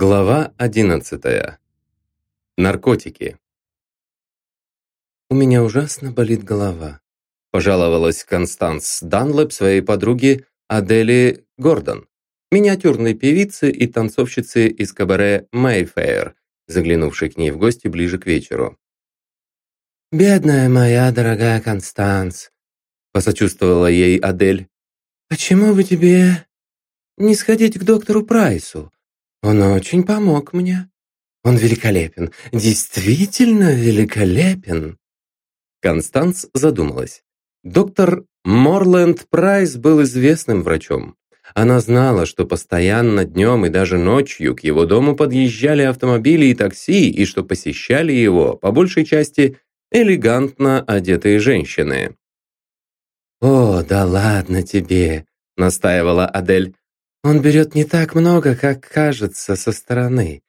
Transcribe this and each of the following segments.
Глава 11. Наркотики. «У меня ужасно болит голова», – пожаловалась Констанс Данлэп своей подруге Адели Гордон, миниатюрной певице и танцовщице из кабаре «Мэйфэйр», заглянувшей к ней в гости ближе к вечеру. «Бедная моя дорогая Констанс», – посочувствовала ей Адель. «Почему бы тебе не сходить к доктору Прайсу? Он очень помог мне. Он великолепен, действительно великолепен. Констанс задумалась. Доктор Морленд Прайс был известным врачом. Она знала, что постоянно днем и даже ночью к его дому подъезжали автомобили и такси, и что посещали его, по большей части, элегантно одетые женщины. «О, да ладно тебе», — настаивала Адель. Он берет не так много, как кажется со стороны.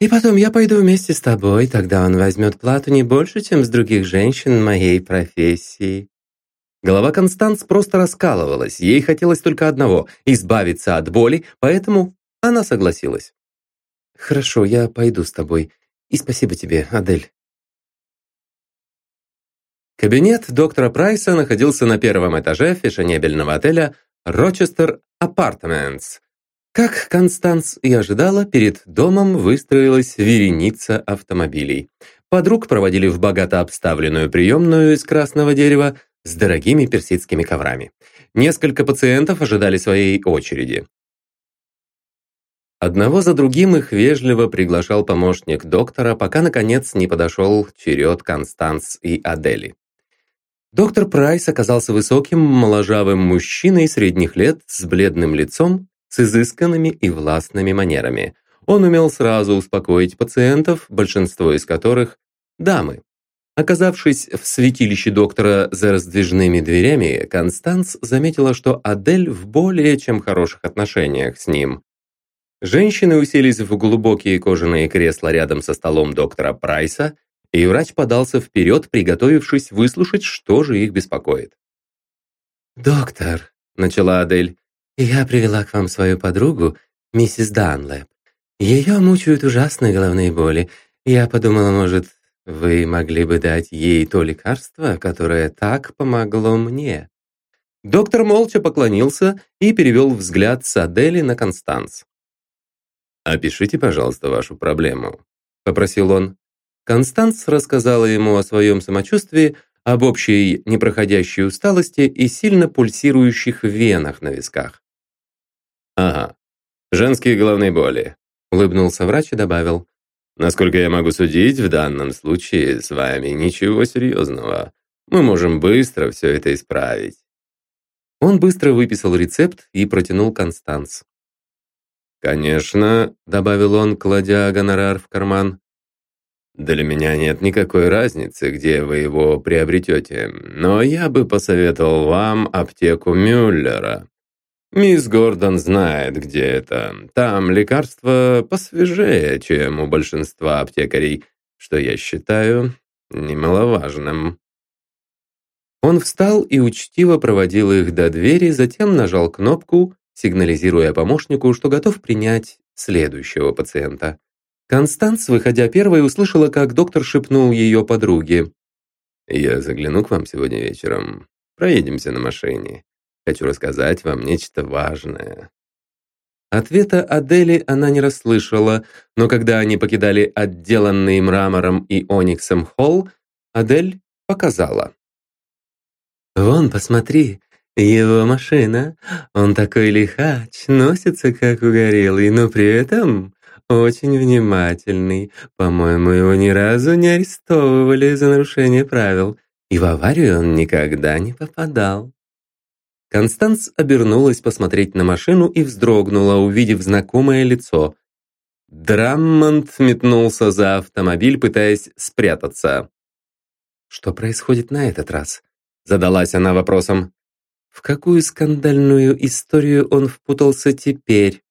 И потом я пойду вместе с тобой, тогда он возьмет плату не больше, чем с других женщин моей профессии». Голова Констанс просто раскалывалась. Ей хотелось только одного – избавиться от боли, поэтому она согласилась. «Хорошо, я пойду с тобой. И спасибо тебе, Адель». Кабинет доктора Прайса находился на первом этаже фешенебельного отеля Рочестер Апартаментс. Как Констанс и ожидала, перед домом выстроилась вереница автомобилей. Подруг проводили в богато обставленную приемную из красного дерева с дорогими персидскими коврами. Несколько пациентов ожидали своей очереди. Одного за другим их вежливо приглашал помощник доктора, пока, наконец, не подошел черед Констанс и Адели. Доктор Прайс оказался высоким, моложавым мужчиной средних лет с бледным лицом, с изысканными и властными манерами. Он умел сразу успокоить пациентов, большинство из которых – дамы. Оказавшись в святилище доктора за раздвижными дверями, Констанс заметила, что Адель в более чем хороших отношениях с ним. Женщины уселись в глубокие кожаные кресла рядом со столом доктора Прайса и врач подался вперед, приготовившись выслушать, что же их беспокоит. «Доктор», — начала Адель, — «я привела к вам свою подругу, миссис Данлэп. Ее мучают ужасные головные боли. Я подумала, может, вы могли бы дать ей то лекарство, которое так помогло мне?» Доктор молча поклонился и перевел взгляд с Адели на Констанс. «Опишите, пожалуйста, вашу проблему», — попросил он. Констанс рассказала ему о своем самочувствии, об общей непроходящей усталости и сильно пульсирующих венах на висках. «Ага, женские головные боли», — улыбнулся врач и добавил. «Насколько я могу судить, в данном случае с вами ничего серьезного. Мы можем быстро все это исправить». Он быстро выписал рецепт и протянул Констанс. «Конечно», — добавил он, кладя гонорар в карман, для меня нет никакой разницы, где вы его приобретете, но я бы посоветовал вам аптеку Мюллера. Мисс Гордон знает, где это. Там лекарства посвежее, чем у большинства аптекарей, что я считаю немаловажным. Он встал и учтиво проводил их до двери, затем нажал кнопку, сигнализируя помощнику, что готов принять следующего пациента. Констанс, выходя первой, услышала, как доктор шепнул ее подруге. «Я загляну к вам сегодня вечером. Проедемся на машине. Хочу рассказать вам нечто важное». Ответа Адели она не расслышала, но когда они покидали отделанный мрамором и ониксом холл, Адель показала. «Вон, посмотри, его машина. Он такой лихач, носится как угорелый, но при этом очень внимательный. По-моему, его ни разу не арестовывали за нарушение правил, и в аварию он никогда не попадал. Констанс обернулась посмотреть на машину и вздрогнула, увидев знакомое лицо. Драммонд метнулся за автомобиль, пытаясь спрятаться. «Что происходит на этот раз?» Задалась она вопросом. «В какую скандальную историю он впутался теперь?»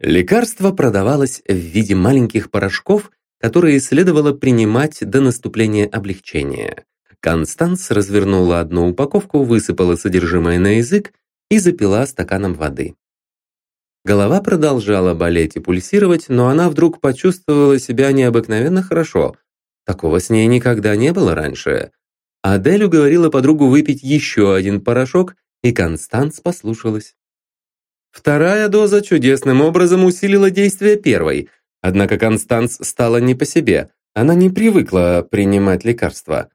Лекарство продавалось в виде маленьких порошков, которые следовало принимать до наступления облегчения. Констанс развернула одну упаковку, высыпала содержимое на язык и запила стаканом воды. Голова продолжала болеть и пульсировать, но она вдруг почувствовала себя необыкновенно хорошо. Такого с ней никогда не было раньше. Адель уговорила подругу выпить еще один порошок, и Констанс послушалась. Вторая доза чудесным образом усилила действие первой, однако Констанс стала не по себе, она не привыкла принимать лекарства.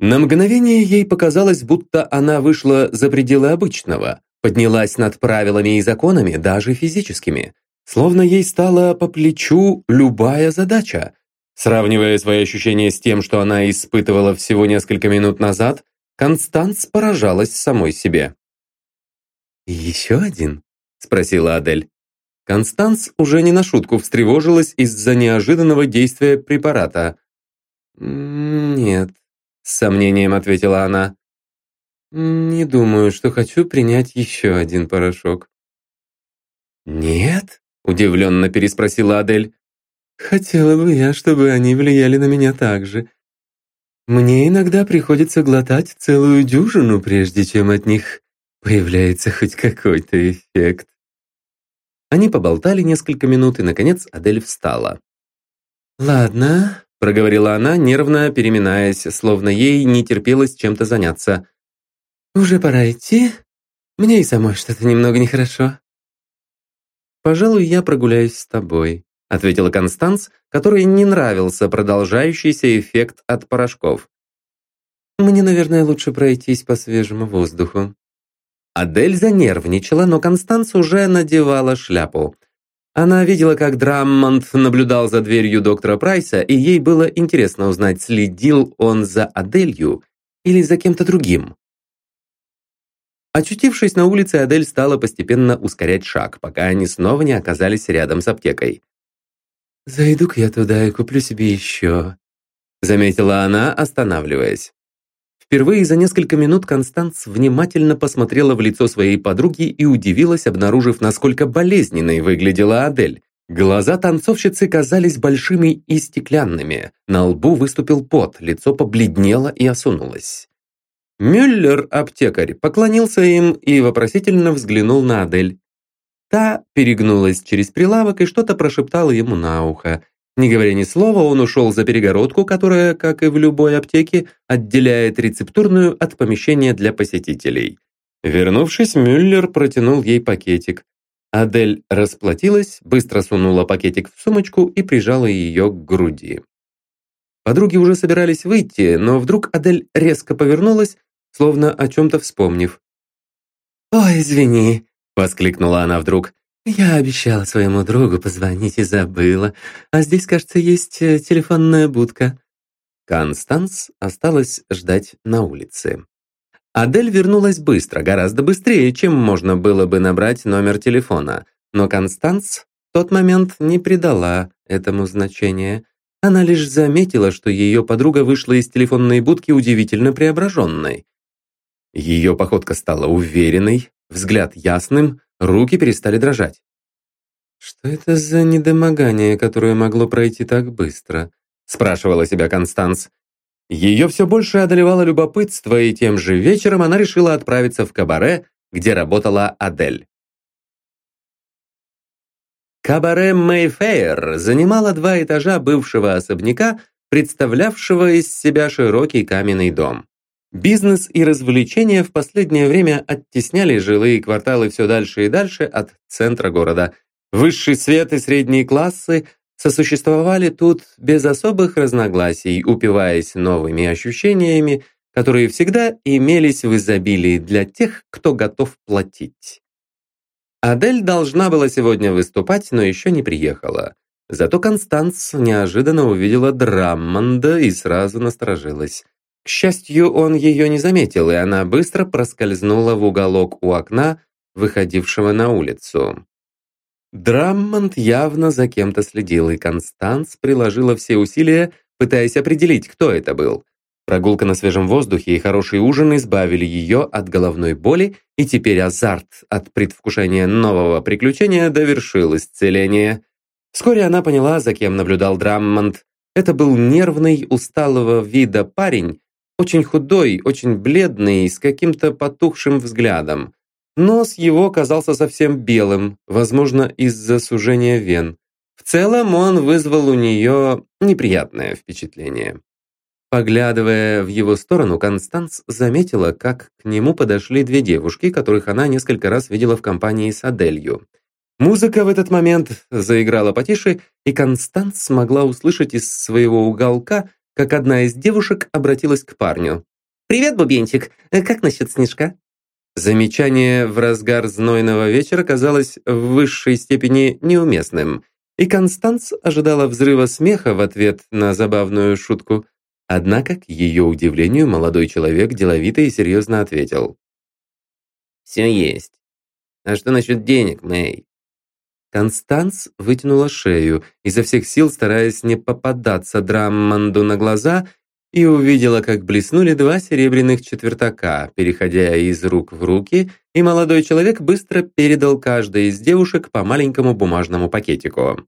На мгновение ей показалось, будто она вышла за пределы обычного, поднялась над правилами и законами, даже физическими. Словно ей стала по плечу любая задача. Сравнивая свои ощущения с тем, что она испытывала всего несколько минут назад, Констанс поражалась самой себе. «Еще один?» – спросила Адель. Констанс уже не на шутку встревожилась из-за неожиданного действия препарата. «Нет», — с сомнением ответила она. «Не думаю, что хочу принять еще один порошок». «Нет?» — удивленно переспросила Адель. «Хотела бы я, чтобы они влияли на меня так же. Мне иногда приходится глотать целую дюжину, прежде чем от них появляется хоть какой-то эффект». Они поболтали несколько минут, и, наконец, Адель встала. «Ладно», — проговорила она, нервно переминаясь, словно ей не терпелось чем-то заняться. «Уже пора идти. Мне и самой что-то немного нехорошо». «Пожалуй, я прогуляюсь с тобой», — ответила Констанс, которой не нравился продолжающийся эффект от порошков. «Мне, наверное, лучше пройтись по свежему воздуху». Адель занервничала, но Констанс уже надевала шляпу. Она видела, как Драммонд наблюдал за дверью доктора Прайса, и ей было интересно узнать, следил он за Аделью или за кем-то другим. Очутившись на улице, Адель стала постепенно ускорять шаг, пока они снова не оказались рядом с аптекой. «Зайду-ка я туда и куплю себе еще», — заметила она, останавливаясь. Впервые за несколько минут Констанс внимательно посмотрела в лицо своей подруги и удивилась, обнаружив, насколько болезненной выглядела Адель. Глаза танцовщицы казались большими и стеклянными. На лбу выступил пот, лицо побледнело и осунулось. Мюллер, аптекарь, поклонился им и вопросительно взглянул на Адель. Та перегнулась через прилавок и что-то прошептала ему на ухо. Не говоря ни слова, он ушел за перегородку, которая, как и в любой аптеке, отделяет рецептурную от помещения для посетителей. Вернувшись, Мюллер протянул ей пакетик. Адель расплатилась, быстро сунула пакетик в сумочку и прижала ее к груди. Подруги уже собирались выйти, но вдруг Адель резко повернулась, словно о чем-то вспомнив. «Ой, извини», — воскликнула она вдруг. «Я обещала своему другу позвонить и забыла. А здесь, кажется, есть э, телефонная будка». Констанс осталась ждать на улице. Адель вернулась быстро, гораздо быстрее, чем можно было бы набрать номер телефона. Но Констанс в тот момент не придала этому значения. Она лишь заметила, что ее подруга вышла из телефонной будки удивительно преображенной. Ее походка стала уверенной, взгляд ясным, Руки перестали дрожать. «Что это за недомогание, которое могло пройти так быстро?» спрашивала себя Констанс. Ее все больше одолевало любопытство, и тем же вечером она решила отправиться в кабаре, где работала Адель. Кабаре Мэйфейр занимала два этажа бывшего особняка, представлявшего из себя широкий каменный дом. Бизнес и развлечения в последнее время оттесняли жилые кварталы все дальше и дальше от центра города. Высший свет и средние классы сосуществовали тут без особых разногласий, упиваясь новыми ощущениями, которые всегда имелись в изобилии для тех, кто готов платить. Адель должна была сегодня выступать, но еще не приехала. Зато Констанс неожиданно увидела Драммонда и сразу насторожилась. К счастью, он ее не заметил, и она быстро проскользнула в уголок у окна, выходившего на улицу. Драммонд явно за кем-то следил, и Констанс приложила все усилия, пытаясь определить, кто это был. Прогулка на свежем воздухе и хороший ужин избавили ее от головной боли, и теперь азарт от предвкушения нового приключения довершил исцеление. Вскоре она поняла, за кем наблюдал Драммонд. Это был нервный, усталого вида парень, очень худой, очень бледный, с каким-то потухшим взглядом. Нос его казался совсем белым, возможно, из-за сужения вен. В целом он вызвал у нее неприятное впечатление. Поглядывая в его сторону, Констанс заметила, как к нему подошли две девушки, которых она несколько раз видела в компании с Аделью. Музыка в этот момент заиграла потише, и Констанс смогла услышать из своего уголка, как одна из девушек обратилась к парню. «Привет, Бубенчик! Как насчет снежка?» Замечание в разгар знойного вечера казалось в высшей степени неуместным, и Констанс ожидала взрыва смеха в ответ на забавную шутку. Однако, к ее удивлению, молодой человек деловито и серьезно ответил. «Все есть. А что насчет денег, Мэй?» Констанс вытянула шею, изо всех сил стараясь не попадаться Драммонду на глаза и увидела, как блеснули два серебряных четвертака, переходя из рук в руки, и молодой человек быстро передал каждой из девушек по маленькому бумажному пакетику.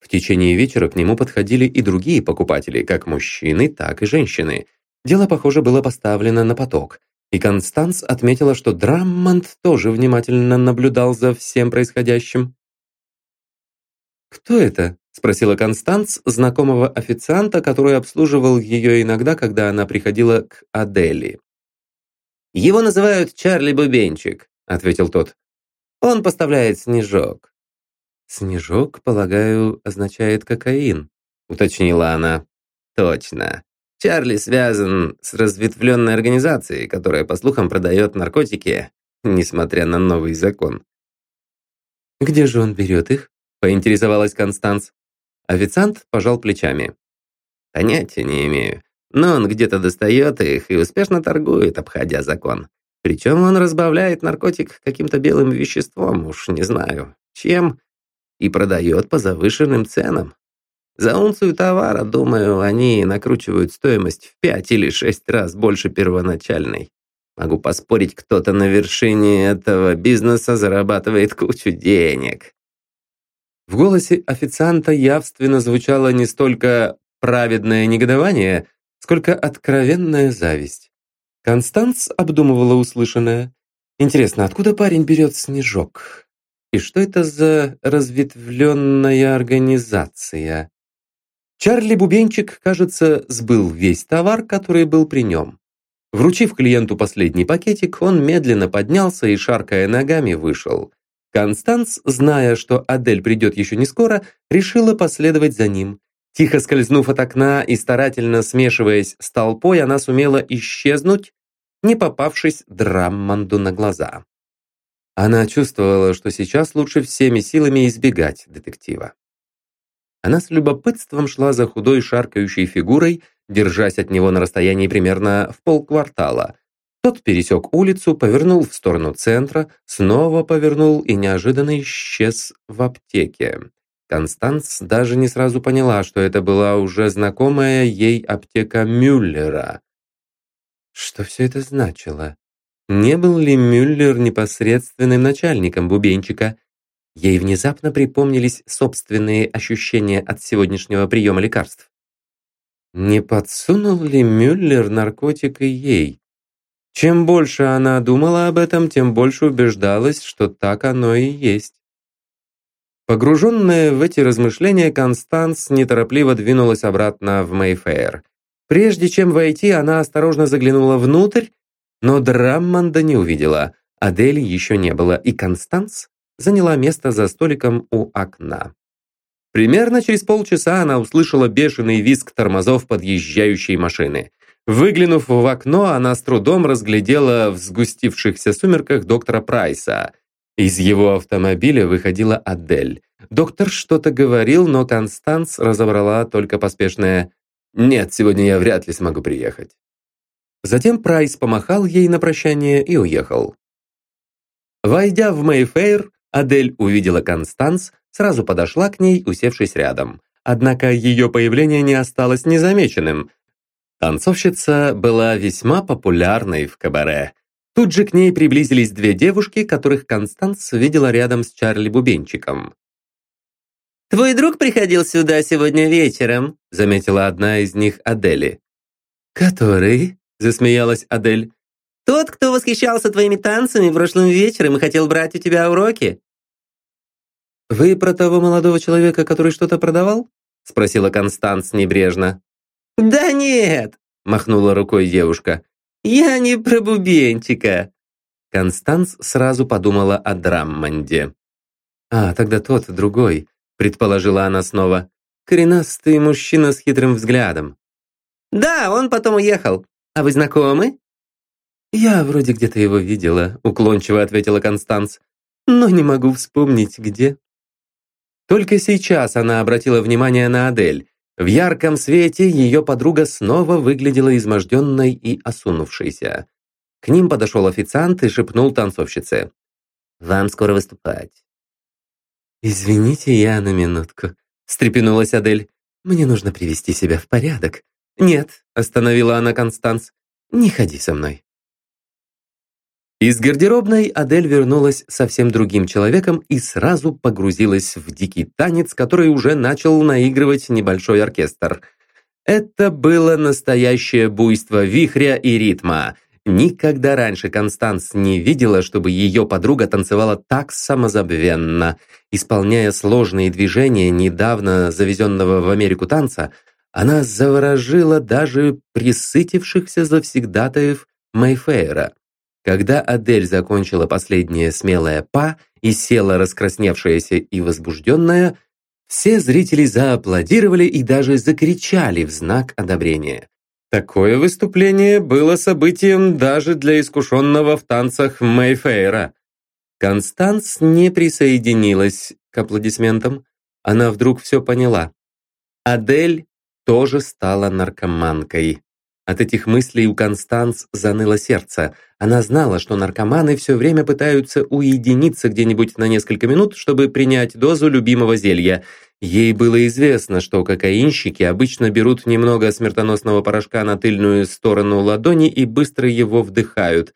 В течение вечера к нему подходили и другие покупатели, как мужчины, так и женщины. Дело, похоже, было поставлено на поток. И Констанс отметила, что Драммонд тоже внимательно наблюдал за всем происходящим. «Кто это?» – спросила Констанс, знакомого официанта, который обслуживал ее иногда, когда она приходила к Адели. «Его называют Чарли Бубенчик», – ответил тот. «Он поставляет снежок». «Снежок, полагаю, означает кокаин», – уточнила она. «Точно. Чарли связан с разветвленной организацией, которая, по слухам, продает наркотики, несмотря на новый закон». «Где же он берет их?» Поинтересовалась Констанс. Официант пожал плечами. Понятия не имею. Но он где-то достает их и успешно торгует, обходя закон. Причем он разбавляет наркотик каким-то белым веществом, уж не знаю, чем, и продает по завышенным ценам. За унцию товара, думаю, они накручивают стоимость в пять или шесть раз больше первоначальной. Могу поспорить, кто-то на вершине этого бизнеса зарабатывает кучу денег. В голосе официанта явственно звучало не столько праведное негодование, сколько откровенная зависть. Констанс обдумывала услышанное. Интересно, откуда парень берет снежок? И что это за разветвленная организация? Чарли Бубенчик, кажется, сбыл весь товар, который был при нем. Вручив клиенту последний пакетик, он медленно поднялся и, шаркая ногами, вышел. Констанс, зная, что Адель придет еще не скоро, решила последовать за ним. Тихо скользнув от окна и старательно смешиваясь с толпой, она сумела исчезнуть, не попавшись Драммонду на глаза. Она чувствовала, что сейчас лучше всеми силами избегать детектива. Она с любопытством шла за худой шаркающей фигурой, держась от него на расстоянии примерно в полквартала, тот пересек улицу, повернул в сторону центра, снова повернул и неожиданно исчез в аптеке. Констанс даже не сразу поняла, что это была уже знакомая ей аптека Мюллера. Что все это значило? Не был ли Мюллер непосредственным начальником бубенчика? Ей внезапно припомнились собственные ощущения от сегодняшнего приема лекарств. Не подсунул ли Мюллер наркотик и ей? Чем больше она думала об этом, тем больше убеждалась, что так оно и есть. Погруженная в эти размышления, Констанс неторопливо двинулась обратно в Мейфейр. Прежде чем войти, она осторожно заглянула внутрь, но Драммонда не увидела. Адели еще не было, и Констанс заняла место за столиком у окна. Примерно через полчаса она услышала бешеный визг тормозов подъезжающей машины. Выглянув в окно, она с трудом разглядела в сгустившихся сумерках доктора Прайса. Из его автомобиля выходила Адель. Доктор что-то говорил, но Констанс разобрала только поспешное «Нет, сегодня я вряд ли смогу приехать». Затем Прайс помахал ей на прощание и уехал. Войдя в Мэйфейр, Адель увидела Констанс, сразу подошла к ней, усевшись рядом. Однако ее появление не осталось незамеченным. Танцовщица была весьма популярной в кабаре. Тут же к ней приблизились две девушки, которых Констанс видела рядом с Чарли Бубенчиком. «Твой друг приходил сюда сегодня вечером», заметила одна из них Адели. «Который?» – засмеялась Адель. Тот, кто восхищался твоими танцами прошлым вечером и хотел брать у тебя уроки». «Вы про того молодого человека, который что-то продавал?» спросила Констанс небрежно. «Да нет!» – махнула рукой девушка. «Я не про бубенчика!» Констанс сразу подумала о Драммонде. «А, тогда тот, другой», – предположила она снова. «Коренастый мужчина с хитрым взглядом». «Да, он потом уехал. А вы знакомы?» «Я вроде где-то его видела», – уклончиво ответила Констанс. «Но не могу вспомнить, где». Только сейчас она обратила внимание на Адель. В ярком свете ее подруга снова выглядела изможденной и осунувшейся. К ним подошел официант и шепнул танцовщице. «Вам скоро выступать». «Извините, я на минутку», — встрепенулась Адель. «Мне нужно привести себя в порядок». «Нет», — остановила она Констанс, — «не ходи со мной». Из гардеробной Адель вернулась совсем другим человеком и сразу погрузилась в дикий танец, который уже начал наигрывать небольшой оркестр. Это было настоящее буйство вихря и ритма. Никогда раньше Констанс не видела, чтобы ее подруга танцевала так самозабвенно. Исполняя сложные движения недавно завезенного в Америку танца, она заворожила даже присытившихся завсегдатаев Мэйфейра. Когда Адель закончила последнее смелое «па» и села раскрасневшаяся и возбужденная, все зрители зааплодировали и даже закричали в знак одобрения. Такое выступление было событием даже для искушенного в танцах Мэйфейра. Констанс не присоединилась к аплодисментам. Она вдруг все поняла. Адель тоже стала наркоманкой. От этих мыслей у Констанс заныло сердце. Она знала, что наркоманы все время пытаются уединиться где-нибудь на несколько минут, чтобы принять дозу любимого зелья. Ей было известно, что кокаинщики обычно берут немного смертоносного порошка на тыльную сторону ладони и быстро его вдыхают.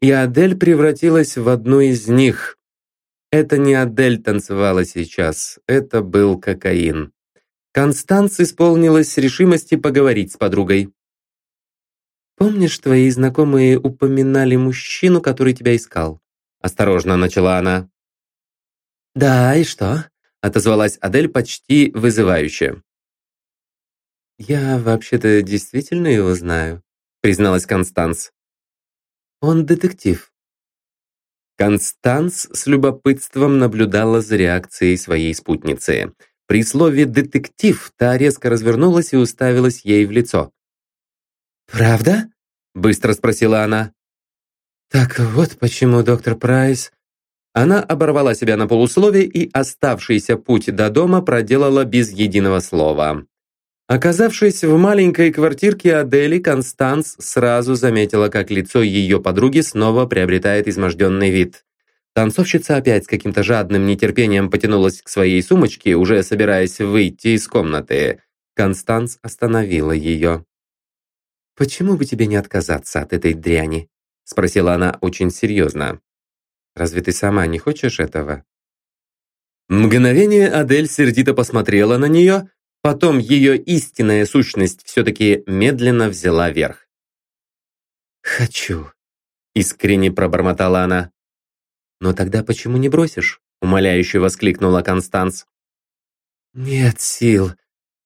И Адель превратилась в одну из них. Это не Адель танцевала сейчас, это был кокаин. Констанс исполнилась решимости поговорить с подругой. «Помнишь, твои знакомые упоминали мужчину, который тебя искал?» Осторожно начала она. «Да, и что?» Отозвалась Адель почти вызывающе. «Я вообще-то действительно его знаю», призналась Констанс. «Он детектив». Констанс с любопытством наблюдала за реакцией своей спутницы. При слове «детектив» та резко развернулась и уставилась ей в лицо. «Правда?» — быстро спросила она. «Так вот почему доктор Прайс...» Она оборвала себя на полуслове и оставшийся путь до дома проделала без единого слова. Оказавшись в маленькой квартирке Адели, Констанс сразу заметила, как лицо ее подруги снова приобретает изможденный вид. Танцовщица опять с каким-то жадным нетерпением потянулась к своей сумочке, уже собираясь выйти из комнаты. Констанс остановила ее. «Почему бы тебе не отказаться от этой дряни?» спросила она очень серьезно. «Разве ты сама не хочешь этого?» Мгновение Адель сердито посмотрела на нее, потом ее истинная сущность все-таки медленно взяла верх. «Хочу», — искренне пробормотала она. «Но тогда почему не бросишь?» — умоляюще воскликнула Констанс. «Нет сил,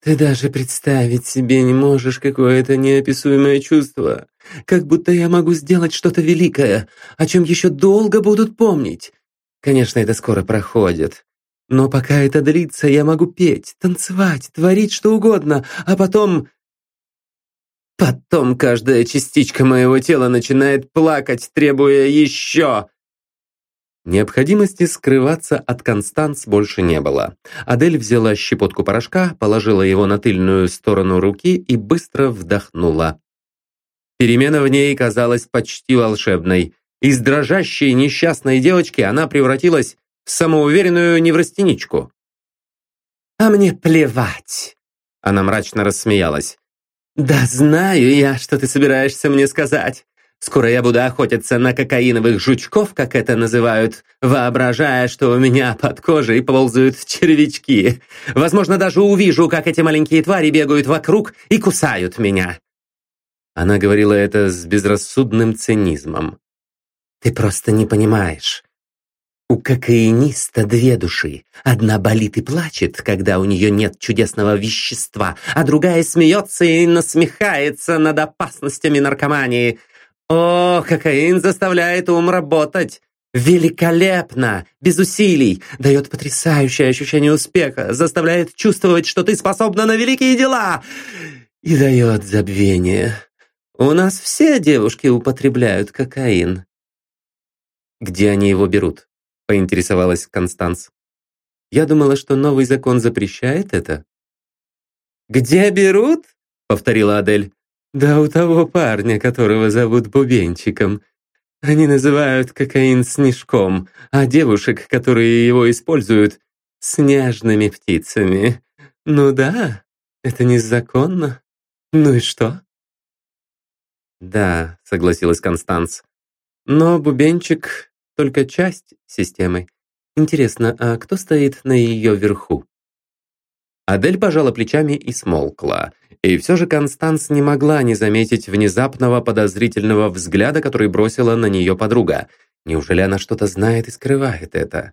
ты даже представить себе не можешь какое-то неописуемое чувство. Как будто я могу сделать что-то великое, о чем еще долго будут помнить. Конечно, это скоро проходит. Но пока это длится, я могу петь, танцевать, творить что угодно, а потом... Потом каждая частичка моего тела начинает плакать, требуя еще. Необходимости скрываться от Констанс больше не было. Адель взяла щепотку порошка, положила его на тыльную сторону руки и быстро вдохнула. Перемена в ней казалась почти волшебной. Из дрожащей несчастной девочки она превратилась в самоуверенную неврастеничку. «А мне плевать!» Она мрачно рассмеялась. «Да знаю я, что ты собираешься мне сказать. Скоро я буду охотиться на кокаиновых жучков, как это называют, воображая, что у меня под кожей ползают червячки. Возможно, даже увижу, как эти маленькие твари бегают вокруг и кусают меня. Она говорила это с безрассудным цинизмом. «Ты просто не понимаешь. У кокаиниста две души. Одна болит и плачет, когда у нее нет чудесного вещества, а другая смеется и насмехается над опасностями наркомании. О, кокаин заставляет ум работать. Великолепно, без усилий, дает потрясающее ощущение успеха, заставляет чувствовать, что ты способна на великие дела и дает забвение. У нас все девушки употребляют кокаин. Где они его берут? поинтересовалась Констанс. Я думала, что новый закон запрещает это. «Где берут?» — повторила Адель. «Да у того парня, которого зовут Бубенчиком. Они называют кокаин снежком, а девушек, которые его используют, снежными птицами. Ну да, это незаконно. Ну и что?» «Да», — согласилась Констанс. «Но Бубенчик только часть системы. Интересно, а кто стоит на ее верху? Адель пожала плечами и смолкла. И все же Констанс не могла не заметить внезапного подозрительного взгляда, который бросила на нее подруга. Неужели она что-то знает и скрывает это?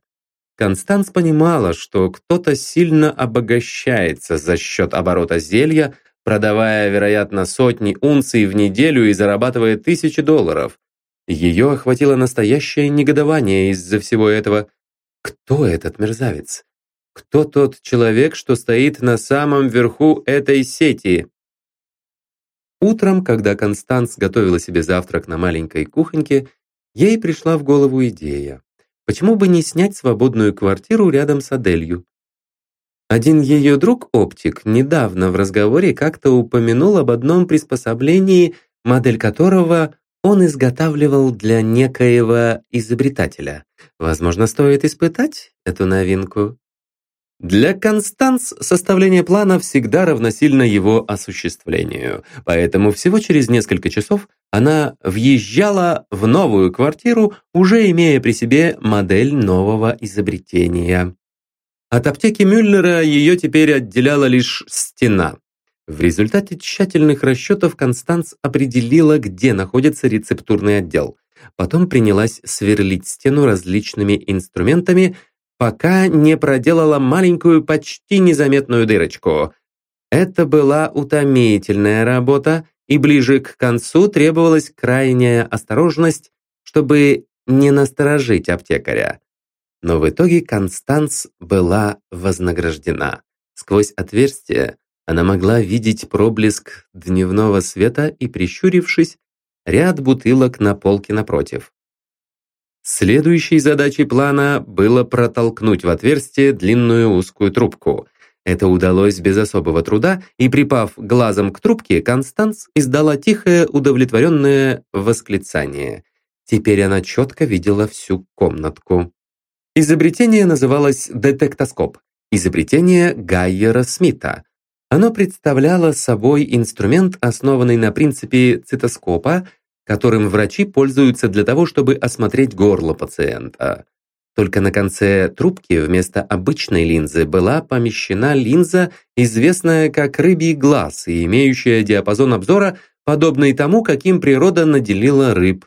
Констанс понимала, что кто-то сильно обогащается за счет оборота зелья, продавая, вероятно, сотни унций в неделю и зарабатывая тысячи долларов. Ее охватило настоящее негодование из-за всего этого. Кто этот мерзавец? Кто тот человек, что стоит на самом верху этой сети? Утром, когда Констанс готовила себе завтрак на маленькой кухоньке, ей пришла в голову идея. Почему бы не снять свободную квартиру рядом с Аделью? Один ее друг-оптик недавно в разговоре как-то упомянул об одном приспособлении, модель которого он изготавливал для некоего изобретателя. Возможно, стоит испытать эту новинку. Для Констанс составление плана всегда равносильно его осуществлению, поэтому всего через несколько часов она въезжала в новую квартиру, уже имея при себе модель нового изобретения. От аптеки Мюллера ее теперь отделяла лишь стена. В результате тщательных расчетов Констанс определила, где находится рецептурный отдел. Потом принялась сверлить стену различными инструментами, пока не проделала маленькую, почти незаметную дырочку. Это была утомительная работа, и ближе к концу требовалась крайняя осторожность, чтобы не насторожить аптекаря. Но в итоге Констанс была вознаграждена. Сквозь отверстие она могла видеть проблеск дневного света и, прищурившись, ряд бутылок на полке напротив. Следующей задачей плана было протолкнуть в отверстие длинную узкую трубку. Это удалось без особого труда, и, припав глазом к трубке, Констанс издала тихое, удовлетворенное восклицание. Теперь она четко видела всю комнатку. Изобретение называлось детектоскоп. Изобретение Гайера Смита. Оно представляло собой инструмент, основанный на принципе цитоскопа, которым врачи пользуются для того, чтобы осмотреть горло пациента. Только на конце трубки вместо обычной линзы была помещена линза, известная как рыбий глаз и имеющая диапазон обзора, подобный тому, каким природа наделила рыб.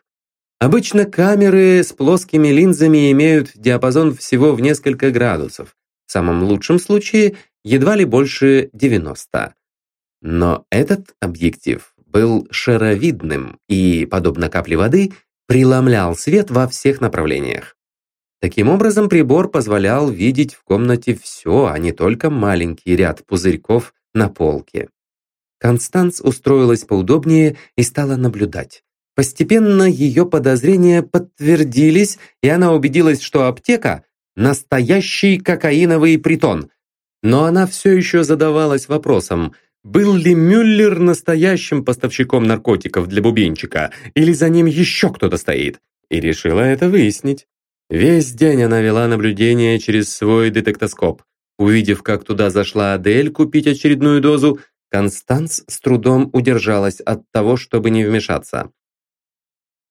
Обычно камеры с плоскими линзами имеют диапазон всего в несколько градусов. В самом лучшем случае едва ли больше 90. Но этот объектив был шаровидным и, подобно капле воды, преломлял свет во всех направлениях. Таким образом, прибор позволял видеть в комнате все, а не только маленький ряд пузырьков на полке. Констанс устроилась поудобнее и стала наблюдать. Постепенно ее подозрения подтвердились, и она убедилась, что аптека – настоящий кокаиновый притон, но она все еще задавалась вопросом, был ли Мюллер настоящим поставщиком наркотиков для бубенчика, или за ним еще кто-то стоит, и решила это выяснить. Весь день она вела наблюдение через свой детектоскоп. Увидев, как туда зашла Адель купить очередную дозу, Констанс с трудом удержалась от того, чтобы не вмешаться.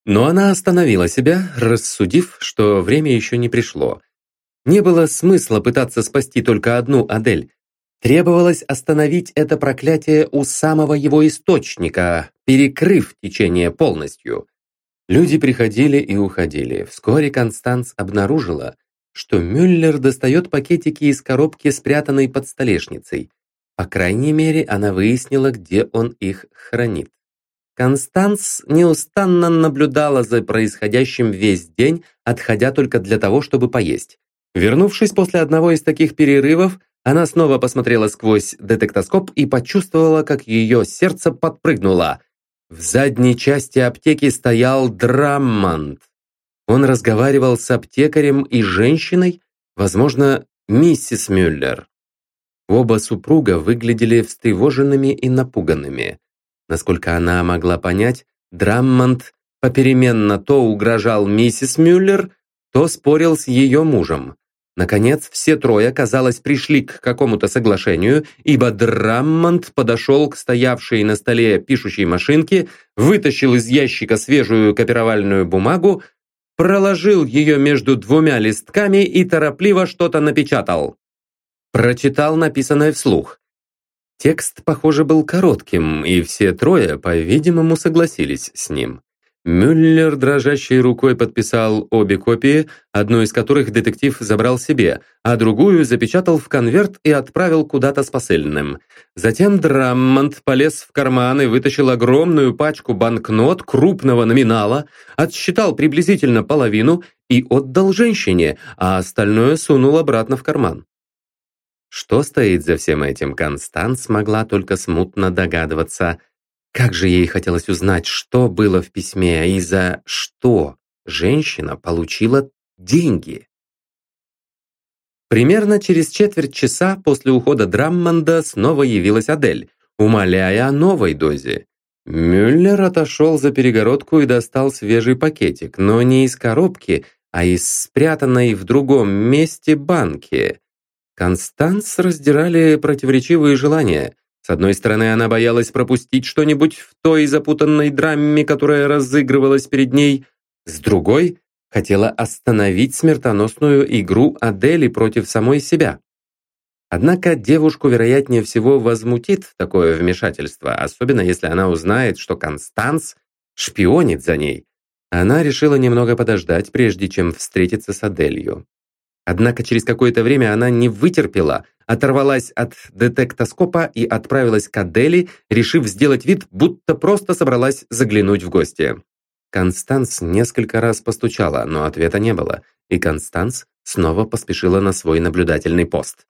Но она остановила себя, рассудив, что время еще не пришло, не было смысла пытаться спасти только одну Адель. Требовалось остановить это проклятие у самого его источника, перекрыв течение полностью. Люди приходили и уходили. Вскоре Констанц обнаружила, что Мюллер достает пакетики из коробки, спрятанной под столешницей. По крайней мере, она выяснила, где он их хранит. Констанс неустанно наблюдала за происходящим весь день, отходя только для того, чтобы поесть. Вернувшись после одного из таких перерывов, она снова посмотрела сквозь детектоскоп и почувствовала, как ее сердце подпрыгнуло. В задней части аптеки стоял Драммонд. Он разговаривал с аптекарем и женщиной, возможно, миссис Мюллер. Оба супруга выглядели встревоженными и напуганными. Насколько она могла понять, Драммонд попеременно то угрожал миссис Мюллер, то спорил с ее мужем. Наконец, все трое, казалось, пришли к какому-то соглашению, ибо Драммонд подошел к стоявшей на столе пишущей машинке, вытащил из ящика свежую копировальную бумагу, проложил ее между двумя листками и торопливо что-то напечатал. Прочитал написанное вслух. Текст, похоже, был коротким, и все трое, по-видимому, согласились с ним. Мюллер дрожащей рукой подписал обе копии, одну из которых детектив забрал себе, а другую запечатал в конверт и отправил куда-то с посыльным. Затем Драммонд полез в карман и вытащил огромную пачку банкнот крупного номинала, отсчитал приблизительно половину и отдал женщине, а остальное сунул обратно в карман. Что стоит за всем этим, Констанс могла только смутно догадываться – как же ей хотелось узнать, что было в письме и за что женщина получила деньги. Примерно через четверть часа после ухода Драммонда снова явилась Адель, умоляя о новой дозе. Мюллер отошел за перегородку и достал свежий пакетик, но не из коробки, а из спрятанной в другом месте банки. Констанс раздирали противоречивые желания. С одной стороны, она боялась пропустить что-нибудь в той запутанной драме, которая разыгрывалась перед ней. С другой, хотела остановить смертоносную игру Адели против самой себя. Однако девушку, вероятнее всего, возмутит такое вмешательство, особенно если она узнает, что Констанс шпионит за ней. Она решила немного подождать, прежде чем встретиться с Аделью. Однако через какое-то время она не вытерпела, оторвалась от детектоскопа и отправилась к Адели, решив сделать вид, будто просто собралась заглянуть в гости. Констанс несколько раз постучала, но ответа не было, и Констанс снова поспешила на свой наблюдательный пост.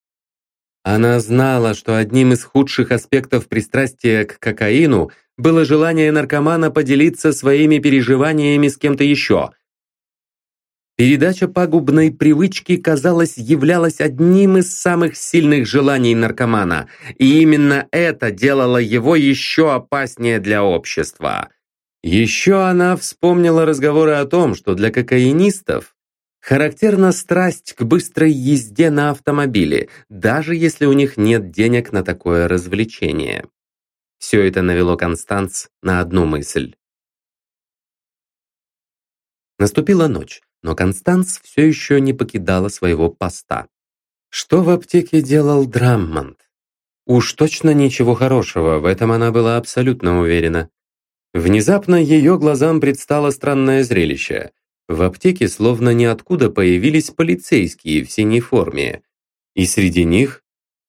Она знала, что одним из худших аспектов пристрастия к кокаину было желание наркомана поделиться своими переживаниями с кем-то еще – Передача пагубной привычки, казалось, являлась одним из самых сильных желаний наркомана, и именно это делало его еще опаснее для общества. Еще она вспомнила разговоры о том, что для кокаинистов характерна страсть к быстрой езде на автомобиле, даже если у них нет денег на такое развлечение. Все это навело Констанц на одну мысль. Наступила ночь но Констанс все еще не покидала своего поста. Что в аптеке делал Драммонд? Уж точно ничего хорошего, в этом она была абсолютно уверена. Внезапно ее глазам предстало странное зрелище. В аптеке словно ниоткуда появились полицейские в синей форме. И среди них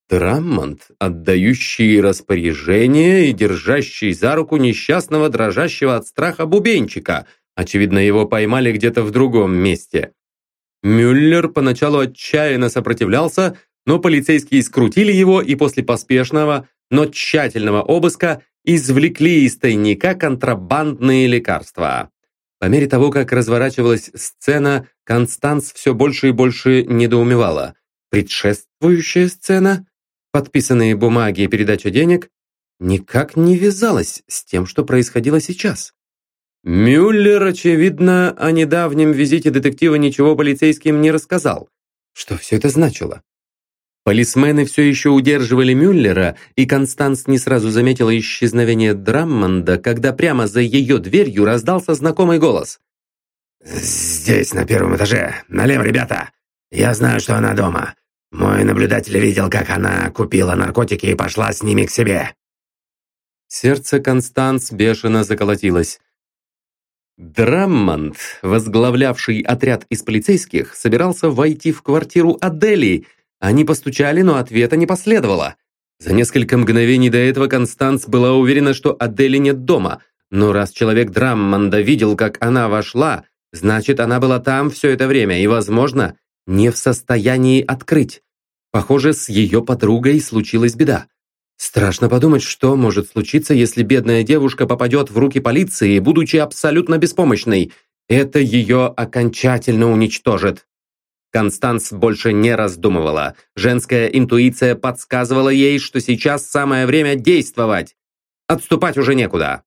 Драммонд, отдающий распоряжение и держащий за руку несчастного, дрожащего от страха бубенчика – Очевидно, его поймали где-то в другом месте. Мюллер поначалу отчаянно сопротивлялся, но полицейские скрутили его и после поспешного, но тщательного обыска извлекли из тайника контрабандные лекарства. По мере того, как разворачивалась сцена, Констанс все больше и больше недоумевала. Предшествующая сцена, подписанные бумаги и передача денег, никак не вязалась с тем, что происходило сейчас. Мюллер, очевидно, о недавнем визите детектива ничего полицейским не рассказал. Что все это значило? Полисмены все еще удерживали Мюллера, и Констанс не сразу заметила исчезновение Драммонда, когда прямо за ее дверью раздался знакомый голос. «Здесь, на первом этаже. Налево, ребята. Я знаю, что она дома. Мой наблюдатель видел, как она купила наркотики и пошла с ними к себе». Сердце Констанс бешено заколотилось. Драммонд, возглавлявший отряд из полицейских, собирался войти в квартиру Адели. Они постучали, но ответа не последовало. За несколько мгновений до этого Констанс была уверена, что Адели нет дома. Но раз человек Драммонда видел, как она вошла, значит, она была там все это время и, возможно, не в состоянии открыть. Похоже, с ее подругой случилась беда. Страшно подумать, что может случиться, если бедная девушка попадет в руки полиции, будучи абсолютно беспомощной. Это ее окончательно уничтожит. Констанс больше не раздумывала. Женская интуиция подсказывала ей, что сейчас самое время действовать. Отступать уже некуда.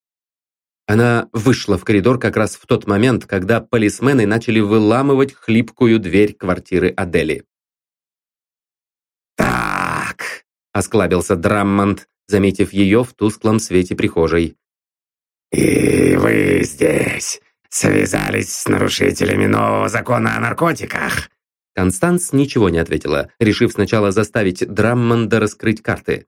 Она вышла в коридор как раз в тот момент, когда полисмены начали выламывать хлипкую дверь квартиры Адели. «Так», — осклабился Драммонд, заметив ее в тусклом свете прихожей. «И вы здесь связались с нарушителями нового закона о наркотиках?» Констанс ничего не ответила, решив сначала заставить Драммонда раскрыть карты.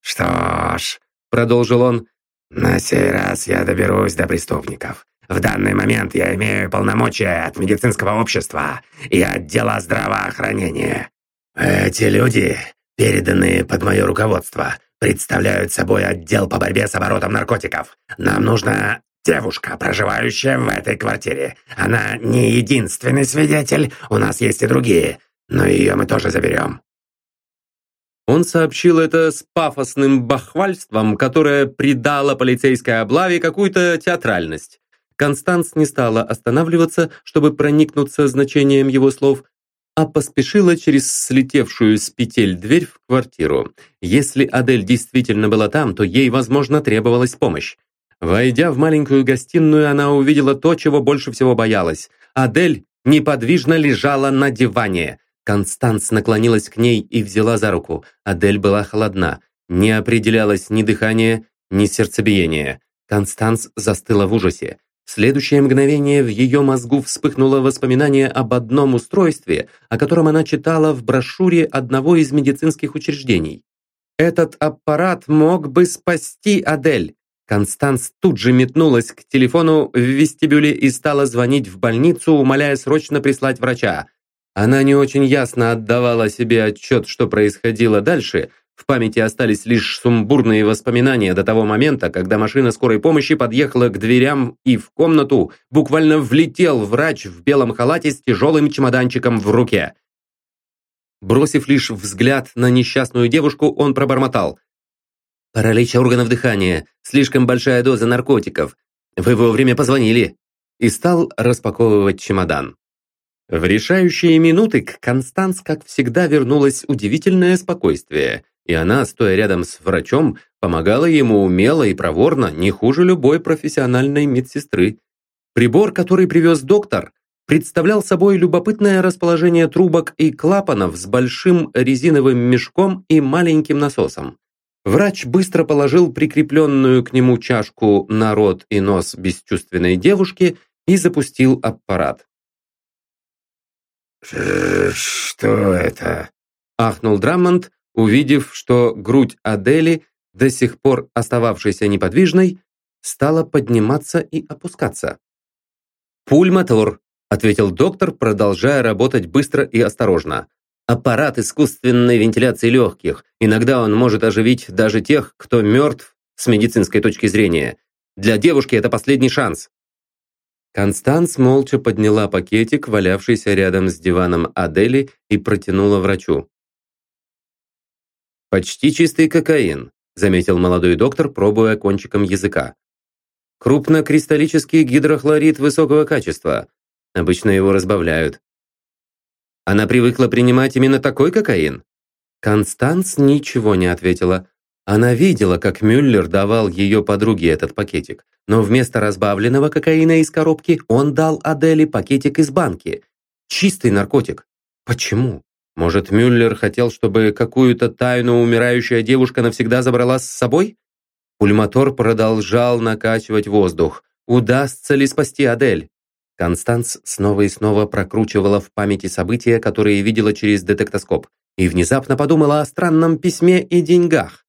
«Что ж», — продолжил он, — «на сей раз я доберусь до преступников. В данный момент я имею полномочия от медицинского общества и отдела здравоохранения. Эти люди, переданные под мое руководство, представляют собой отдел по борьбе с оборотом наркотиков. Нам нужно девушка, проживающая в этой квартире. Она не единственный свидетель, у нас есть и другие, но ее мы тоже заберем». Он сообщил это с пафосным бахвальством, которое придало полицейской облаве какую-то театральность. Констанс не стала останавливаться, чтобы проникнуться значением его слов, а поспешила через слетевшую с петель дверь в квартиру. Если Адель действительно была там, то ей, возможно, требовалась помощь. Войдя в маленькую гостиную, она увидела то, чего больше всего боялась. Адель неподвижно лежала на диване. Констанс наклонилась к ней и взяла за руку. Адель была холодна. Не определялось ни дыхание, ни сердцебиение. Констанс застыла в ужасе. Следующее мгновение в ее мозгу вспыхнуло воспоминание об одном устройстве, о котором она читала в брошюре одного из медицинских учреждений. Этот аппарат мог бы спасти Адель. Констанс тут же метнулась к телефону в вестибюле и стала звонить в больницу, умоляя срочно прислать врача. Она не очень ясно отдавала себе отчет, что происходило дальше. В памяти остались лишь сумбурные воспоминания до того момента, когда машина скорой помощи подъехала к дверям и в комнату буквально влетел врач в белом халате с тяжелым чемоданчиком в руке. Бросив лишь взгляд на несчастную девушку, он пробормотал. Паралич органов дыхания, слишком большая доза наркотиков. Вы вовремя позвонили. И стал распаковывать чемодан. В решающие минуты к Констанс, как всегда, вернулось удивительное спокойствие, и она, стоя рядом с врачом, помогала ему умело и проворно, не хуже любой профессиональной медсестры. Прибор, который привез доктор, представлял собой любопытное расположение трубок и клапанов с большим резиновым мешком и маленьким насосом. Врач быстро положил прикрепленную к нему чашку на рот и нос бесчувственной девушки и запустил аппарат. «Что это?» – ахнул Драммонд, увидев, что грудь Адели, до сих пор остававшейся неподвижной, стала подниматься и опускаться. «Пульмотор», – ответил доктор, продолжая работать быстро и осторожно. Аппарат искусственной вентиляции легких. Иногда он может оживить даже тех, кто мертв с медицинской точки зрения. Для девушки это последний шанс. Констанс молча подняла пакетик, валявшийся рядом с диваном Адели, и протянула врачу. «Почти чистый кокаин», – заметил молодой доктор, пробуя кончиком языка. «Крупнокристаллический гидрохлорид высокого качества. Обычно его разбавляют. Она привыкла принимать именно такой кокаин? Констанс ничего не ответила. Она видела, как Мюллер давал ее подруге этот пакетик, но вместо разбавленного кокаина из коробки он дал Адели пакетик из банки. Чистый наркотик. Почему? Может, Мюллер хотел, чтобы какую-то тайну умирающая девушка навсегда забрала с собой? Пульмотор продолжал накачивать воздух. Удастся ли спасти Адель? Констанс снова и снова прокручивала в памяти события, которые видела через детектоскоп, и внезапно подумала о странном письме и деньгах.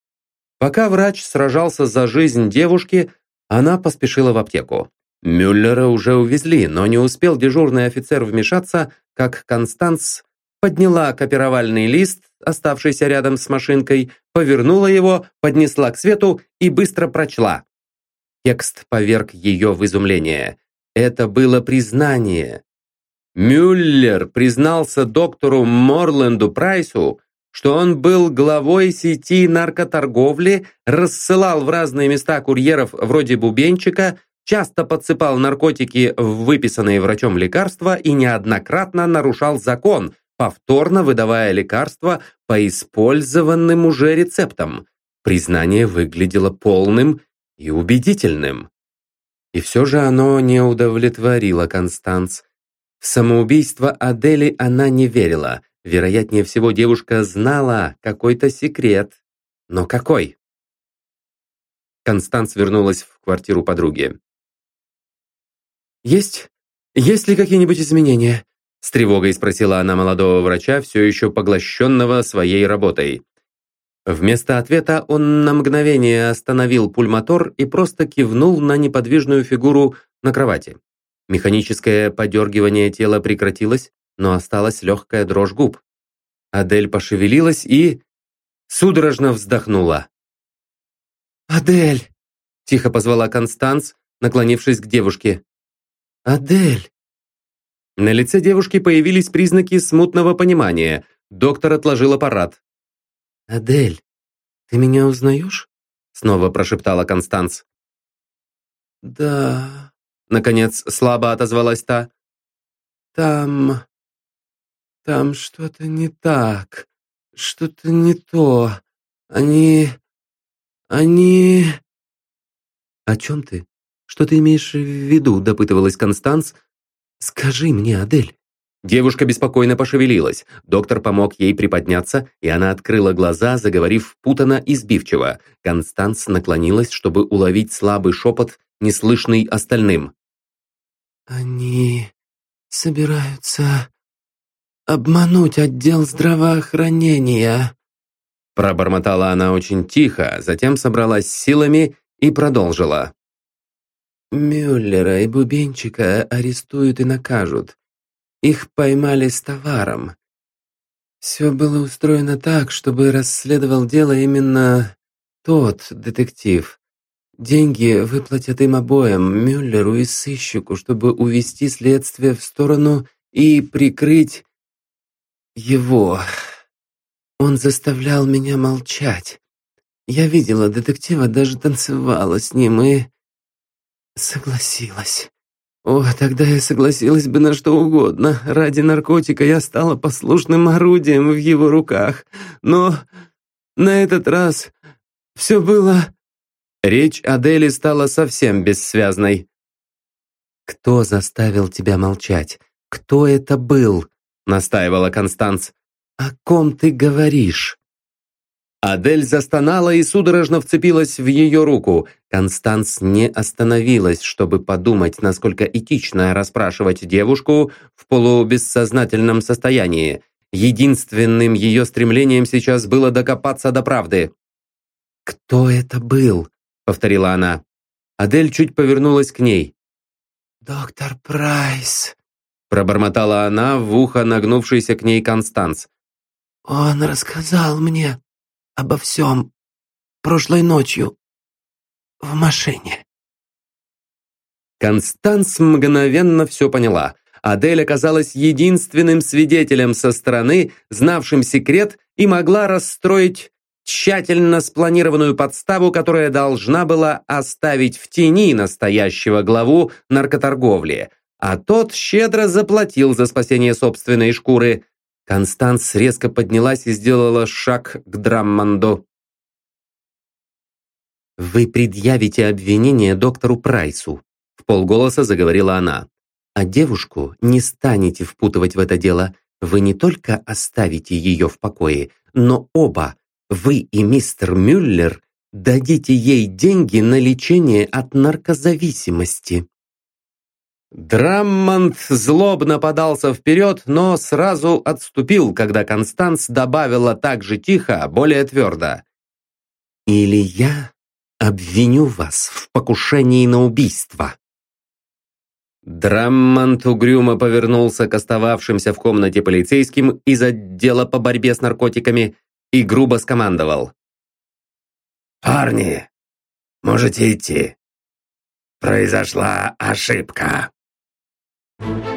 Пока врач сражался за жизнь девушки, она поспешила в аптеку. Мюллера уже увезли, но не успел дежурный офицер вмешаться, как Констанс подняла копировальный лист, оставшийся рядом с машинкой, повернула его, поднесла к свету и быстро прочла. Текст поверг ее в изумление. Это было признание. Мюллер признался доктору Морленду Прайсу, что он был главой сети наркоторговли, рассылал в разные места курьеров вроде бубенчика, часто подсыпал наркотики в выписанные врачом лекарства и неоднократно нарушал закон, повторно выдавая лекарства по использованным уже рецептам. Признание выглядело полным и убедительным. И все же оно не удовлетворило Констанц. В самоубийство Адели она не верила – Вероятнее всего, девушка знала какой-то секрет. Но какой? Констанс вернулась в квартиру подруги. «Есть? Есть ли какие-нибудь изменения?» С тревогой спросила она молодого врача, все еще поглощенного своей работой. Вместо ответа он на мгновение остановил пульмотор и просто кивнул на неподвижную фигуру на кровати. Механическое подергивание тела прекратилось, но осталась легкая дрожь губ. Адель пошевелилась и... судорожно вздохнула. «Адель!» – тихо позвала Констанс, наклонившись к девушке. «Адель!» На лице девушки появились признаки смутного понимания. Доктор отложил аппарат. «Адель, ты меня узнаешь?» Снова прошептала Констанс. «Да...» Наконец слабо отозвалась та. «Там... Там что-то не так. Что-то не то. Они... Они... О чем ты? Что ты имеешь в виду? Допытывалась Констанс. Скажи мне, Адель. Девушка беспокойно пошевелилась. Доктор помог ей приподняться, и она открыла глаза, заговорив путано и сбивчиво. Констанс наклонилась, чтобы уловить слабый шепот, неслышный остальным. «Они собираются обмануть отдел здравоохранения». Пробормотала она очень тихо, затем собралась силами и продолжила. «Мюллера и Бубенчика арестуют и накажут. Их поймали с товаром. Все было устроено так, чтобы расследовал дело именно тот детектив. Деньги выплатят им обоим, Мюллеру и сыщику, чтобы увести следствие в сторону и прикрыть его. Он заставлял меня молчать. Я видела детектива, даже танцевала с ним и... согласилась. О, тогда я согласилась бы на что угодно. Ради наркотика я стала послушным орудием в его руках. Но на этот раз все было... Речь Адели стала совсем бессвязной. «Кто заставил тебя молчать? Кто это был?» настаивала Констанц. «О ком ты говоришь?» Адель застонала и судорожно вцепилась в ее руку. Констанс не остановилась, чтобы подумать, насколько этично расспрашивать девушку в полубессознательном состоянии. Единственным ее стремлением сейчас было докопаться до правды. «Кто это был?» — повторила она. Адель чуть повернулась к ней. «Доктор Прайс», Пробормотала она в ухо нагнувшейся к ней Констанс. «Он рассказал мне обо всем прошлой ночью в машине». Констанс мгновенно все поняла. Адель оказалась единственным свидетелем со стороны, знавшим секрет и могла расстроить тщательно спланированную подставу, которая должна была оставить в тени настоящего главу наркоторговли – а тот щедро заплатил за спасение собственной шкуры. Констанс резко поднялась и сделала шаг к Драммонду. «Вы предъявите обвинение доктору Прайсу», — в полголоса заговорила она. «А девушку не станете впутывать в это дело. Вы не только оставите ее в покое, но оба, вы и мистер Мюллер, дадите ей деньги на лечение от наркозависимости». Драммонд злобно подался вперед, но сразу отступил, когда Констанс добавила так же тихо, более твердо. или я обвиню вас в покушении на убийство. Драммонт угрюмо повернулся к остававшимся в комнате полицейским из отдела по борьбе с наркотиками и грубо скомандовал. «Парни, можете идти. Произошла ошибка». Thank you.